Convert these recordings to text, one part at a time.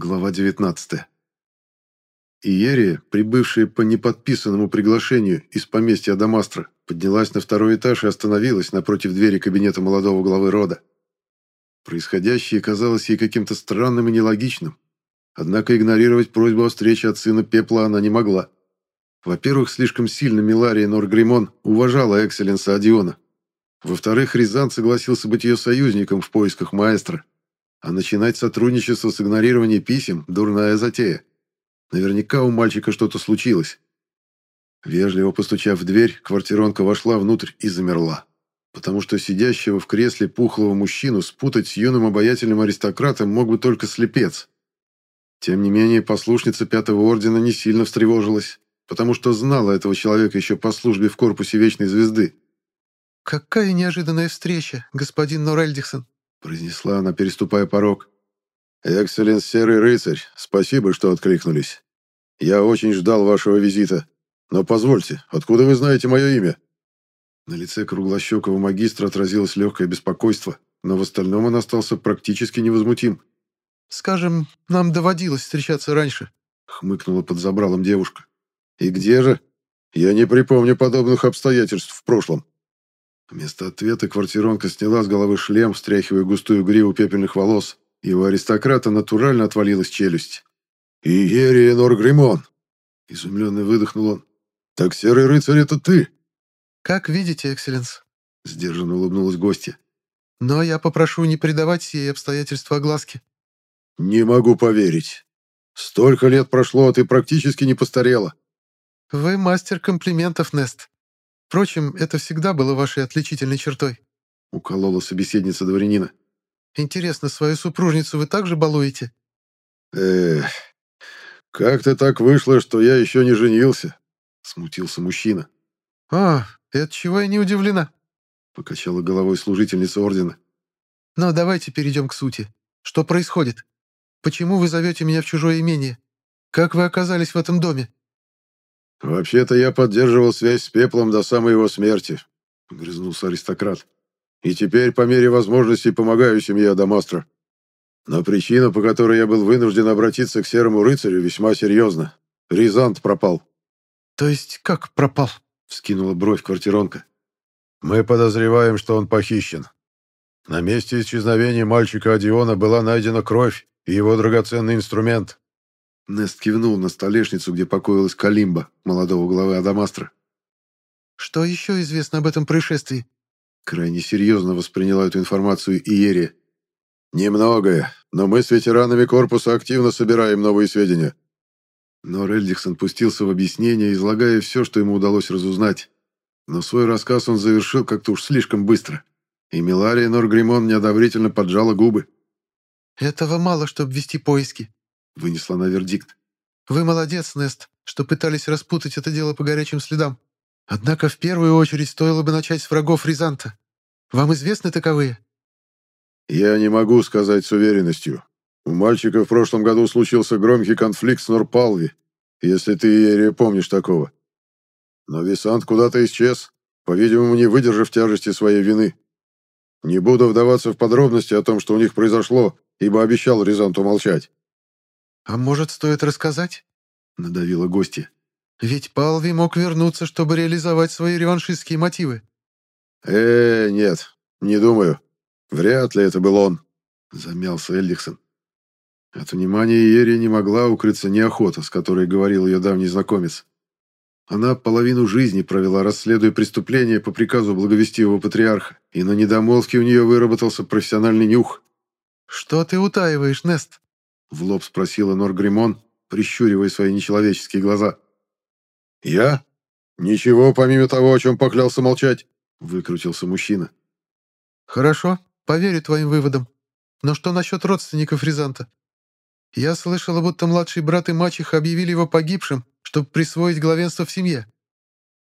Глава 19. Иерия, прибывшая по неподписанному приглашению из поместья Адамастра, поднялась на второй этаж и остановилась напротив двери кабинета молодого главы рода. Происходящее казалось ей каким-то странным и нелогичным, однако игнорировать просьбу о встрече от сына Пепла она не могла. Во-первых, слишком сильно Милария Норгримон уважала Экселенса Адиона. Во-вторых, Рязан согласился быть ее союзником в поисках маэстро. А начинать сотрудничество с игнорированием писем – дурная затея. Наверняка у мальчика что-то случилось. Вежливо постучав в дверь, квартиронка вошла внутрь и замерла. Потому что сидящего в кресле пухлого мужчину спутать с юным обаятельным аристократом мог бы только слепец. Тем не менее, послушница Пятого Ордена не сильно встревожилась, потому что знала этого человека еще по службе в корпусе Вечной Звезды. «Какая неожиданная встреча, господин Норельдихсон!» Произнесла она, переступая порог. «Экселленс Серый Рыцарь, спасибо, что откликнулись. Я очень ждал вашего визита. Но позвольте, откуда вы знаете мое имя?» На лице круглощекого магистра отразилось легкое беспокойство, но в остальном он остался практически невозмутим. «Скажем, нам доводилось встречаться раньше», — хмыкнула под забралом девушка. «И где же? Я не припомню подобных обстоятельств в прошлом». Вместо ответа квартиронка сняла с головы шлем, встряхивая густую гриву пепельных волос, и у аристократа натурально отвалилась челюсть. «Иерия Норгримон!» — изумленно выдохнул он. «Так серый рыцарь — это ты!» «Как видите, экселленс», — сдержанно улыбнулась гостья. «Но я попрошу не придавать сие обстоятельства огласке». «Не могу поверить. Столько лет прошло, а ты практически не постарела». «Вы мастер комплиментов, Нест», Впрочем, это всегда было вашей отличительной чертой», — уколола собеседница дворянина. «Интересно, свою супружницу вы также балуете?» «Эх, как-то так вышло, что я еще не женился», — смутился мужчина. «А, это чего я не удивлена?» — покачала головой служительница ордена. «Но давайте перейдем к сути. Что происходит? Почему вы зовете меня в чужое имение? Как вы оказались в этом доме?» «Вообще-то я поддерживал связь с Пеплом до самой его смерти», — грызнулся аристократ. «И теперь, по мере возможности, помогаю семье Адамастра. Но причина, по которой я был вынужден обратиться к Серому Рыцарю, весьма серьезна. Рязант пропал». «То есть как пропал?» — вскинула бровь квартиронка. «Мы подозреваем, что он похищен. На месте исчезновения мальчика Адиона была найдена кровь и его драгоценный инструмент. Нест кивнул на столешницу, где покоилась Калимба, молодого главы Адамастра. «Что еще известно об этом происшествии?» Крайне серьезно восприняла эту информацию Иерия. «Немногое, но мы с ветеранами корпуса активно собираем новые сведения». Но Рельдиксон пустился в объяснение, излагая все, что ему удалось разузнать. Но свой рассказ он завершил как-то уж слишком быстро. И Милария Норгримон неодобрительно поджала губы. «Этого мало, чтобы вести поиски», вынесла на вердикт. «Вы молодец, Нест, что пытались распутать это дело по горячим следам. Однако в первую очередь стоило бы начать с врагов Рязанта. Вам известны таковые?» «Я не могу сказать с уверенностью. У мальчика в прошлом году случился громкий конфликт с Норпалви, если ты, Ерия, помнишь такого. Но Висант куда-то исчез, по-видимому, не выдержав тяжести своей вины. Не буду вдаваться в подробности о том, что у них произошло, ибо обещал Рязанту молчать. «А может, стоит рассказать?» — надавила гостья. «Ведь Палви мог вернуться, чтобы реализовать свои реваншистские мотивы». «Э, нет, не думаю. Вряд ли это был он», — замялся Эльдиксон. От внимания Иерия не могла укрыться неохота, с которой говорил ее давний знакомец. Она половину жизни провела, расследуя преступления по приказу благовестивого патриарха, и на недомолвке у нее выработался профессиональный нюх. «Что ты утаиваешь, Нест?» В лоб спросила Норгримон, прищуривая свои нечеловеческие глаза. «Я? Ничего, помимо того, о чем поклялся молчать», — выкрутился мужчина. «Хорошо, поверю твоим выводам. Но что насчет родственников Рязанта? Я слышала, будто младший брат и мачеха объявили его погибшим, чтобы присвоить главенство в семье.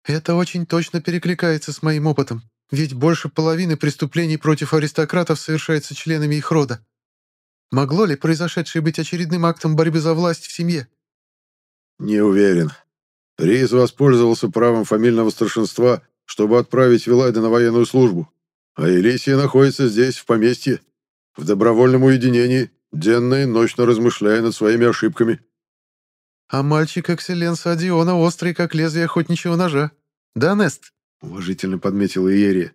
Это очень точно перекликается с моим опытом, ведь больше половины преступлений против аристократов совершается членами их рода. Могло ли произошедшее быть очередным актом борьбы за власть в семье? Не уверен. Рейс воспользовался правом фамильного старшинства, чтобы отправить Вилайда на военную службу. А Елисия находится здесь, в поместье, в добровольном уединении, денно и ночно размышляя над своими ошибками». «А мальчик экселленса Адиона острый, как лезвие охотничьего ножа. Да, Нест?» — уважительно подметила Иерия.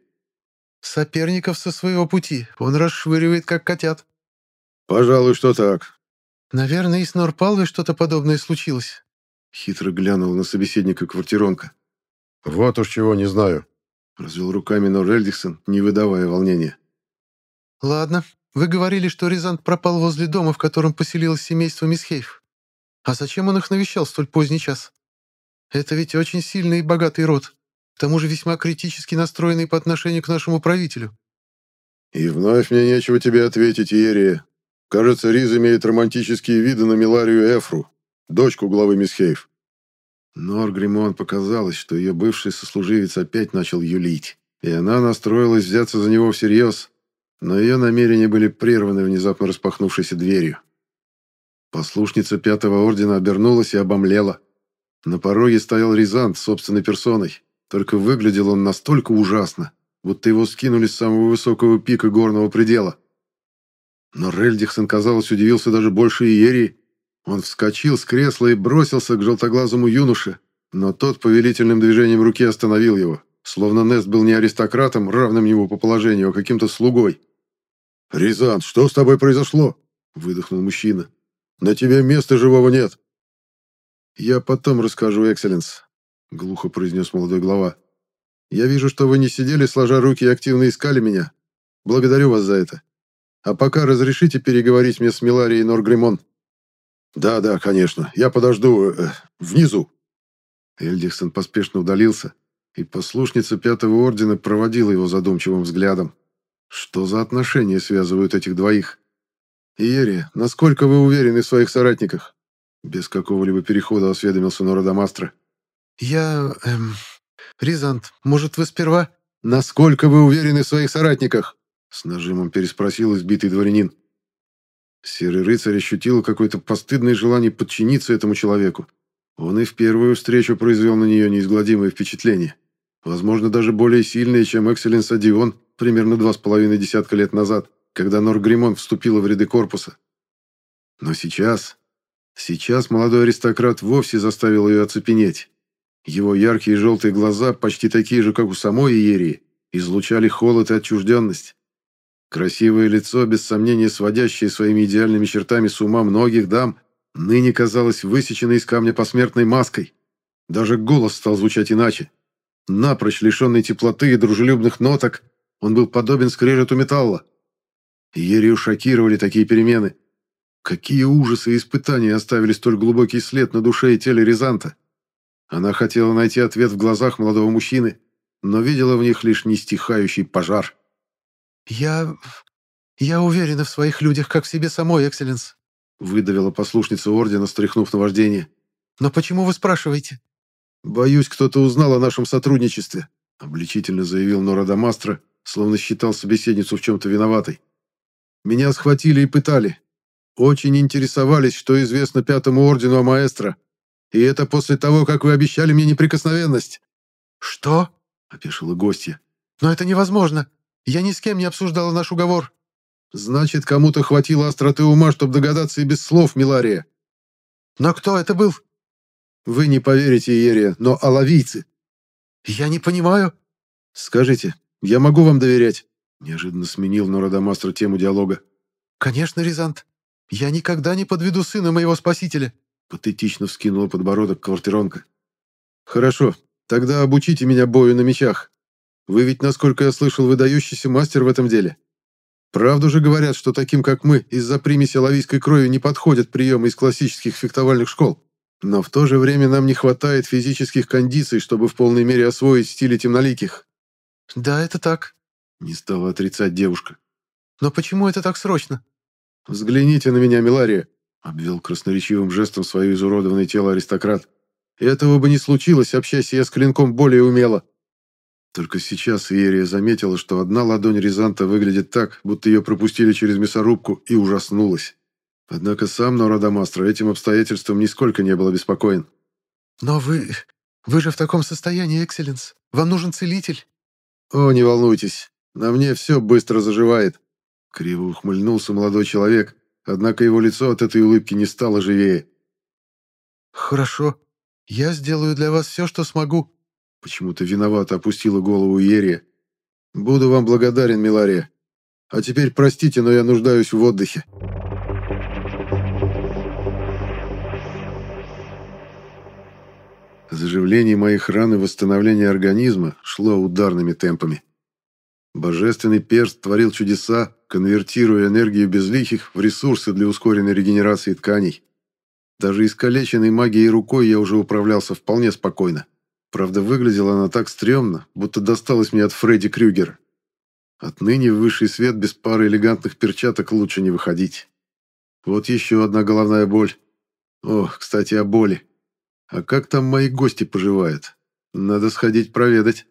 «Соперников со своего пути он расшвыривает, как котят». «Пожалуй, что так». «Наверное, и с Норпалвой что-то подобное случилось». Хитро глянул на собеседника квартиронка. «Вот уж чего не знаю», — развел руками Нор Эльдиксон, не выдавая волнения. «Ладно, вы говорили, что Рязант пропал возле дома, в котором поселилось семейство Мисхейф. А зачем он их навещал в столь поздний час? Это ведь очень сильный и богатый род, к тому же весьма критически настроенный по отношению к нашему правителю». «И вновь мне нечего тебе ответить, Иерия. Кажется, Риз имеет романтические виды на Миларию Эфру, дочку главы Мисхейф. Но Аргримон показалось, что ее бывший сослуживец опять начал юлить, и она настроилась взяться за него всерьез, но ее намерения были прерваны внезапно распахнувшейся дверью. Послушница Пятого Ордена обернулась и обомлела. На пороге стоял Рязант собственной персоной, только выглядел он настолько ужасно, будто его скинули с самого высокого пика горного предела. Но Рельдихсон, казалось, удивился даже больше Иерии, он вскочил с кресла и бросился к желтоглазому юноше, но тот повелительным движением руки остановил его, словно Нест был не аристократом, равным ему по положению, а каким-то слугой. «Рязан, что с тобой произошло?» — выдохнул мужчина. «На тебе места живого нет». «Я потом расскажу, Экселленс», — глухо произнес молодой глава. «Я вижу, что вы не сидели, сложа руки и активно искали меня. Благодарю вас за это. А пока разрешите переговорить мне с Миларией Норгримон». «Да, да, конечно. Я подожду э, внизу». Эльдихсон поспешно удалился, и послушница Пятого Ордена проводила его задумчивым взглядом. Что за отношения связывают этих двоих? «Иерия, насколько вы уверены в своих соратниках?» Без какого-либо перехода осведомился Нородомастро. «Я... Эм, Ризант, может, вы сперва...» «Насколько вы уверены в своих соратниках?» С нажимом переспросил избитый дворянин. Серый рыцарь ощутил какое-то постыдное желание подчиниться этому человеку. Он и в первую встречу произвел на нее неизгладимое впечатление. Возможно, даже более сильное, чем Экселенс Адион примерно два с половиной десятка лет назад, когда Норгримон вступила в ряды корпуса. Но сейчас... Сейчас молодой аристократ вовсе заставил ее оцепенеть. Его яркие желтые глаза, почти такие же, как у самой Иерии, излучали холод и отчужденность. Красивое лицо, без сомнения сводящее своими идеальными чертами с ума многих дам, ныне казалось высечено из камня посмертной маской. Даже голос стал звучать иначе. Напрочь лишенный теплоты и дружелюбных ноток, он был подобен скрежету металла. Ерию шокировали такие перемены. Какие ужасы и испытания оставили столь глубокий след на душе и теле Рязанта. Она хотела найти ответ в глазах молодого мужчины, но видела в них лишь нестихающий пожар. «Я... я уверена в своих людях, как в себе самой, Экселленс», выдавила послушница Ордена, стряхнув на вождение. «Но почему вы спрашиваете?» «Боюсь, кто-то узнал о нашем сотрудничестве», обличительно заявил Нора Дамастро, словно считал собеседницу в чем-то виноватой. «Меня схватили и пытали. Очень интересовались, что известно Пятому Ордену о маэстро. И это после того, как вы обещали мне неприкосновенность». «Что?» — опешила гостья. «Но это невозможно. Я ни с кем не обсуждала наш уговор». «Значит, кому-то хватило остроты ума, чтобы догадаться и без слов, Милария». «Но кто это был?» «Вы не поверите, Иерия, но алавийцы». «Я не понимаю». «Скажите, я могу вам доверять?» Неожиданно сменил Нородомастро тему диалога. «Конечно, Рязант. Я никогда не подведу сына моего спасителя», патетично вскинула подбородок квартиронка. «Хорошо, тогда обучите меня бою на мечах. Вы ведь, насколько я слышал, выдающийся мастер в этом деле. Правду же говорят, что таким, как мы, из-за примеси лавийской крови не подходят приемы из классических фехтовальных школ. Но в то же время нам не хватает физических кондиций, чтобы в полной мере освоить стили темноликих». «Да, это так», — не стала отрицать девушка. «Но почему это так срочно?» «Взгляните на меня, Милария», — обвел красноречивым жестом свое изуродованное тело аристократ. «Этого бы не случилось, общайся я с клинком более умело». Только сейчас Иерия заметила, что одна ладонь Рязанта выглядит так, будто ее пропустили через мясорубку, и ужаснулась. Однако сам Норадамастро этим обстоятельством нисколько не был обеспокоен. «Но вы... вы же в таком состоянии, Экселленс. Вам нужен целитель». «О, не волнуйтесь. На мне все быстро заживает». Криво ухмыльнулся молодой человек, однако его лицо от этой улыбки не стало живее. «Хорошо. Я сделаю для вас все, что смогу», — почему-то виновато опустила голову Ерия. «Буду вам благодарен, Милария. А теперь простите, но я нуждаюсь в отдыхе». Заживление моих ран и восстановление организма шло ударными темпами. Божественный перст творил чудеса, конвертируя энергию безлихих в ресурсы для ускоренной регенерации тканей. Даже искалеченной магией рукой я уже управлялся вполне спокойно. Правда, выглядела она так стрёмно, будто досталась мне от Фредди Крюгера. Отныне в высший свет без пары элегантных перчаток лучше не выходить. Вот еще одна головная боль. Ох, кстати, о боли. А как там мои гости поживают? Надо сходить проведать.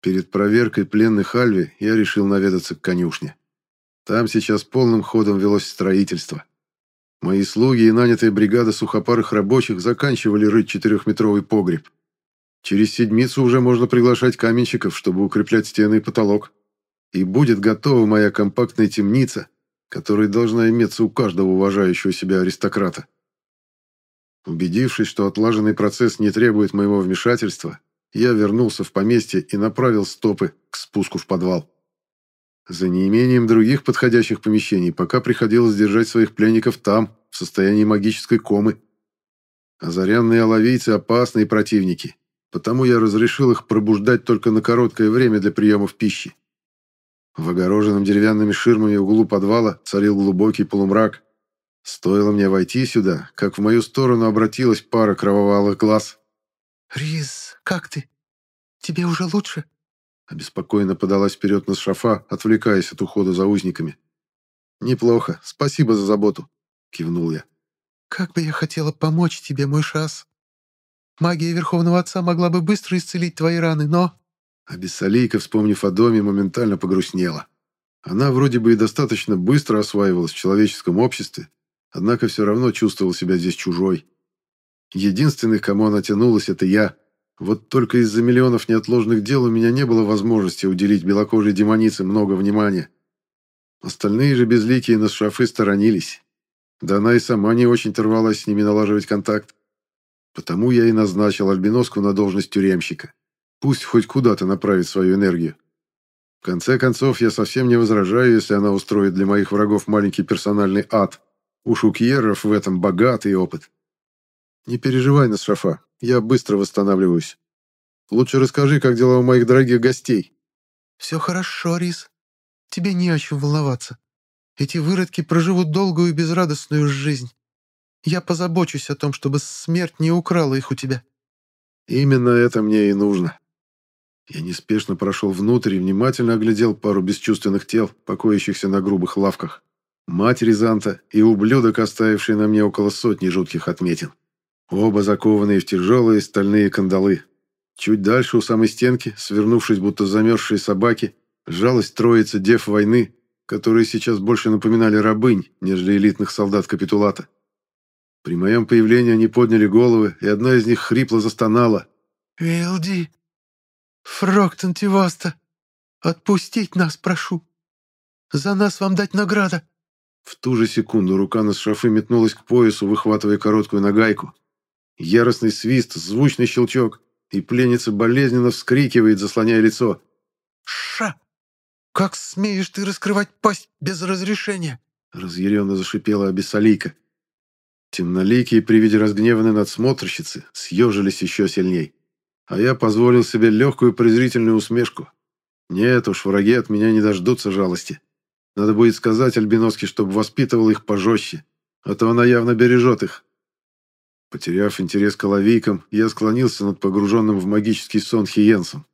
Перед проверкой пленных Альви я решил наведаться к конюшне. Там сейчас полным ходом велось строительство. Мои слуги и нанятая бригада сухопарых рабочих заканчивали рыть четырехметровый погреб. Через седмицу уже можно приглашать каменщиков, чтобы укреплять стены и потолок. И будет готова моя компактная темница, которая должна иметься у каждого уважающего себя аристократа. Убедившись, что отлаженный процесс не требует моего вмешательства, я вернулся в поместье и направил стопы к спуску в подвал. За неимением других подходящих помещений пока приходилось держать своих пленников там, в состоянии магической комы. Озарянные оловийцы – опасные противники, потому я разрешил их пробуждать только на короткое время для приемов пищи. В огороженном деревянными ширмами углу подвала царил глубокий полумрак, Стоило мне войти сюда, как в мою сторону обратилась пара кровавых глаз. «Риз, как ты? Тебе уже лучше?» Обеспокоенно подалась вперед на шафа, отвлекаясь от ухода за узниками. «Неплохо. Спасибо за заботу», — кивнул я. «Как бы я хотела помочь тебе, мой шас. Магия Верховного Отца могла бы быстро исцелить твои раны, но...» А вспомнив о доме, моментально погрустнела. Она вроде бы и достаточно быстро осваивалась в человеческом обществе, однако все равно чувствовал себя здесь чужой. Единственный, кому она тянулась, это я. Вот только из-за миллионов неотложных дел у меня не было возможности уделить белокожей демонице много внимания. Остальные же безликие на шафы сторонились. Да она и сама не очень торвалась с ними налаживать контакт. Потому я и назначил альбиноску на должность тюремщика. Пусть хоть куда-то направит свою энергию. В конце концов, я совсем не возражаю, если она устроит для моих врагов маленький персональный ад. У Кьерров в этом богатый опыт. Не переживай, Насрафа, я быстро восстанавливаюсь. Лучше расскажи, как дела у моих дорогих гостей. Все хорошо, Рис. Тебе не о чем волноваться. Эти выродки проживут долгую и безрадостную жизнь. Я позабочусь о том, чтобы смерть не украла их у тебя. Именно это мне и нужно. Я неспешно прошел внутрь и внимательно оглядел пару бесчувственных тел, покоящихся на грубых лавках мать Рязанта и ублюдок, оставивший на мне около сотни жутких отметин. Оба закованные в тяжелые стальные кандалы. Чуть дальше, у самой стенки, свернувшись, будто замерзшие собаки, жалость троица дев войны, которые сейчас больше напоминали рабынь, нежели элитных солдат капитулата. При моем появлении они подняли головы, и одна из них хрипло застонала. «Элди! Фроктон Тиваста! Отпустить нас, прошу! За нас вам дать награда!» В ту же секунду рука на шафы метнулась к поясу, выхватывая короткую нагайку. Яростный свист, звучный щелчок, и пленница болезненно вскрикивает, заслоняя лицо. «Ша! Как смеешь ты раскрывать пасть без разрешения?» Разъяренно зашипела Абиссалийка. Темноликие при виде разгневанной надсмотрщицы съежились еще сильней. А я позволил себе легкую презрительную усмешку. Нет уж, враги от меня не дождутся жалости. Надо будет сказать Альбиноске, чтобы воспитывал их пожестче, а то она явно бережет их. Потеряв интерес к оловийкам, я склонился над погруженным в магический сон Хиенсом.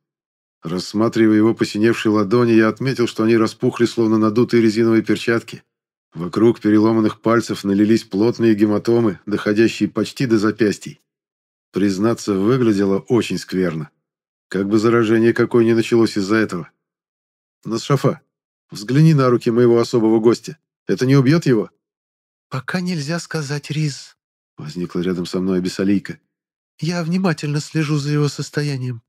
Рассматривая его посиневшие ладони, я отметил, что они распухли, словно надутые резиновые перчатки. Вокруг переломанных пальцев налились плотные гематомы, доходящие почти до запястий. Признаться, выглядело очень скверно. Как бы заражение какое ни началось из-за этого. «Насшафа, Взгляни на руки моего особого гостя. Это не убьет его?» «Пока нельзя сказать, Риз», — возникла рядом со мной Абиссалийка. «Я внимательно слежу за его состоянием.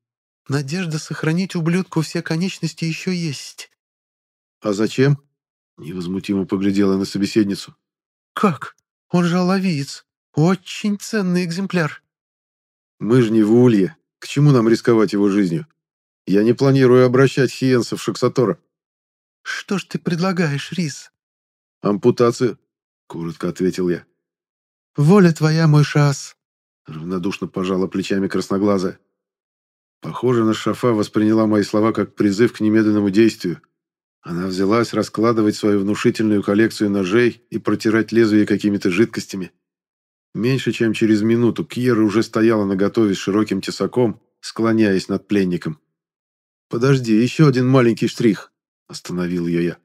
Надежда сохранить ублюдку все конечности еще есть». «А зачем?» — невозмутимо поглядела на собеседницу. «Как? Он же оловиец. Очень ценный экземпляр». «Мы же не в Улье. К чему нам рисковать его жизнью? Я не планирую обращать Хиенса в Шаксатора». «Что ж ты предлагаешь, Рис?» «Ампутацию», — коротко ответил я. «Воля твоя, мой шас», — равнодушно пожала плечами красноглазая. Похоже, на Шафа восприняла мои слова как призыв к немедленному действию. Она взялась раскладывать свою внушительную коллекцию ножей и протирать лезвие какими-то жидкостями. Меньше чем через минуту Кьера уже стояла наготове с широким тесаком, склоняясь над пленником. «Подожди, еще один маленький штрих», — остановил ее я.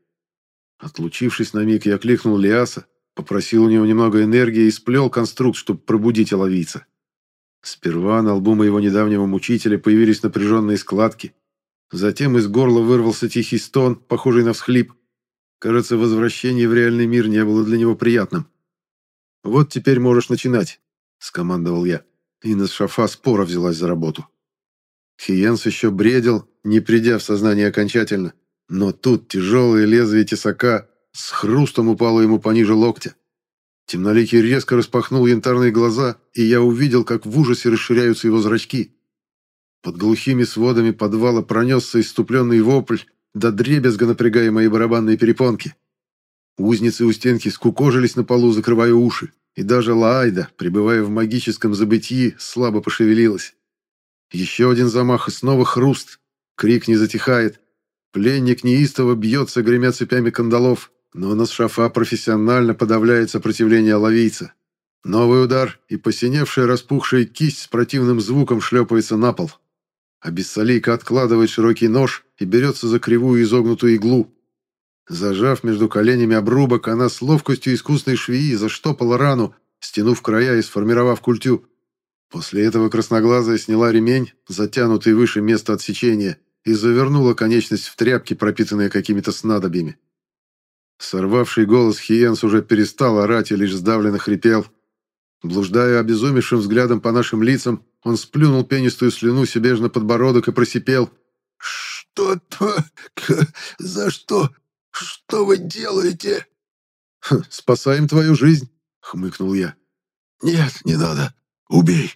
Отлучившись на миг, я кликнул Лиаса, попросил у него немного энергии и сплел конструкт, чтобы пробудить оловийца. Сперва на лбу моего недавнего мучителя появились напряженные складки. Затем из горла вырвался тихий стон, похожий на всхлип. Кажется, возвращение в реальный мир не было для него приятным. «Вот теперь можешь начинать», — скомандовал я. И на шафа спора взялась за работу. Хиенс еще бредил, не придя в сознание окончательно. Но тут тяжелое лезвие тесака с хрустом упало ему пониже локтя. Темноликий резко распахнул янтарные глаза, и я увидел, как в ужасе расширяются его зрачки. Под глухими сводами подвала пронесся иступленный вопль, до дребезга напрягая мои барабанные перепонки. Узницы у стенки скукожились на полу, закрывая уши, и даже Лаайда, пребывая в магическом забытии, слабо пошевелилась. Еще один замах и снова хруст. Крик не затихает. Пленник неистово бьется, гремя цепями кандалов, но Насшафа профессионально подавляет сопротивление ловийца. Новый удар, и посиневшая распухшая кисть с противным звуком шлепается на пол. А откладывает широкий нож и берется за кривую изогнутую иглу. Зажав между коленями обрубок, она с ловкостью искусной швеи заштопала рану, стянув края и сформировав культю. После этого красноглазая сняла ремень, затянутый выше места отсечения, и завернула конечность в тряпки, пропитанные какими-то снадобьями. Сорвавший голос Хиенс уже перестал орать и лишь сдавленно хрипел. Блуждая обезумевшим взглядом по нашим лицам, он сплюнул пенистую слюну себе на подбородок и просипел. «Что то? За что? Что вы делаете?» «Спасаем твою жизнь», — хмыкнул я. «Нет, не надо. Убей.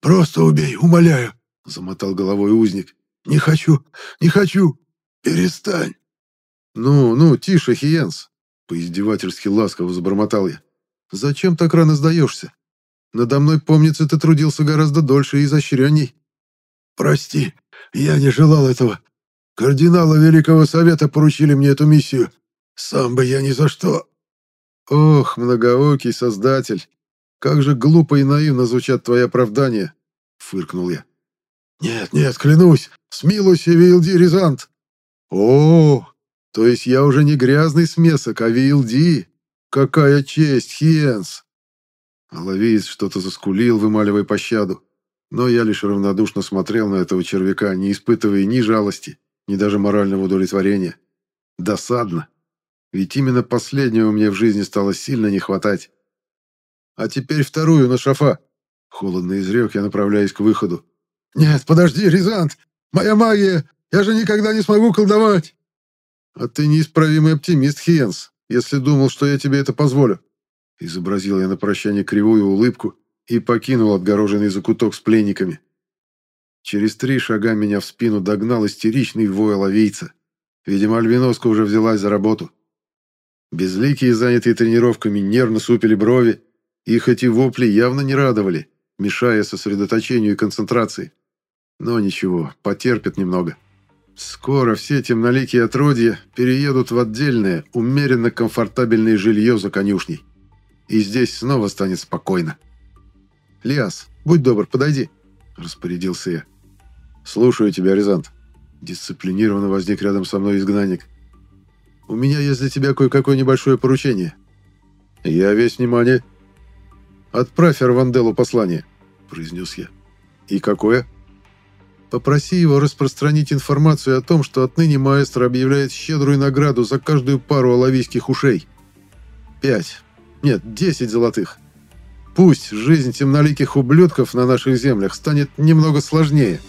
Просто убей, умоляю», — замотал головой узник. «Не хочу, не хочу. Перестань». «Ну, ну, тише, Хиенс», — поиздевательски ласково забормотал я. «Зачем так рано сдаешься? Надо мной, помнится, ты трудился гораздо дольше и изощренней». «Прости, я не желал этого. Кардиналы Великого Совета поручили мне эту миссию. Сам бы я ни за что...» «Ох, многоокий Создатель, как же глупо и наивно звучат твои оправдания», — фыркнул я. «Нет, нет, клянусь, смилуйся, Вилди Рязант». «О, то есть я уже не грязный смесок, а Вилди? Какая честь, Хиенс!» Ловиец что-то заскулил, вымаливая пощаду. Но я лишь равнодушно смотрел на этого червяка, не испытывая ни жалости, ни даже морального удовлетворения. Досадно. Ведь именно последнего мне в жизни стало сильно не хватать. А теперь вторую на шафа. Холодно изрек я, направляясь к выходу. «Нет, подожди, Рязант! Моя магия! Я же никогда не смогу колдовать!» «А ты неисправимый оптимист, Хиенс, если думал, что я тебе это позволю». Изобразил я на прощание кривую улыбку и покинул отгороженный закуток с пленниками. Через три шага меня в спину догнал истеричный вой ловейца. Видимо, Альвиноска уже взялась за работу. Безликие, занятые тренировками, нервно супили брови, и хоть и вопли явно не радовали, мешая сосредоточению и концентрации. Но ничего, потерпят немного. Скоро все темноликие отродья переедут в отдельное, умеренно комфортабельное жилье за конюшней. И здесь снова станет спокойно. «Лиас, будь добр, подойди», — распорядился я. «Слушаю тебя, Рязант». Дисциплинированно возник рядом со мной изгнанник. «У меня есть для тебя кое-какое небольшое поручение». «Я весь внимание». «Отправь Арванделу послание», — произнес я. «И какое?» «Попроси его распространить информацию о том, что отныне маэстро объявляет щедрую награду за каждую пару оловийских ушей. Пять. Нет, десять золотых. Пусть жизнь темноликих ублюдков на наших землях станет немного сложнее».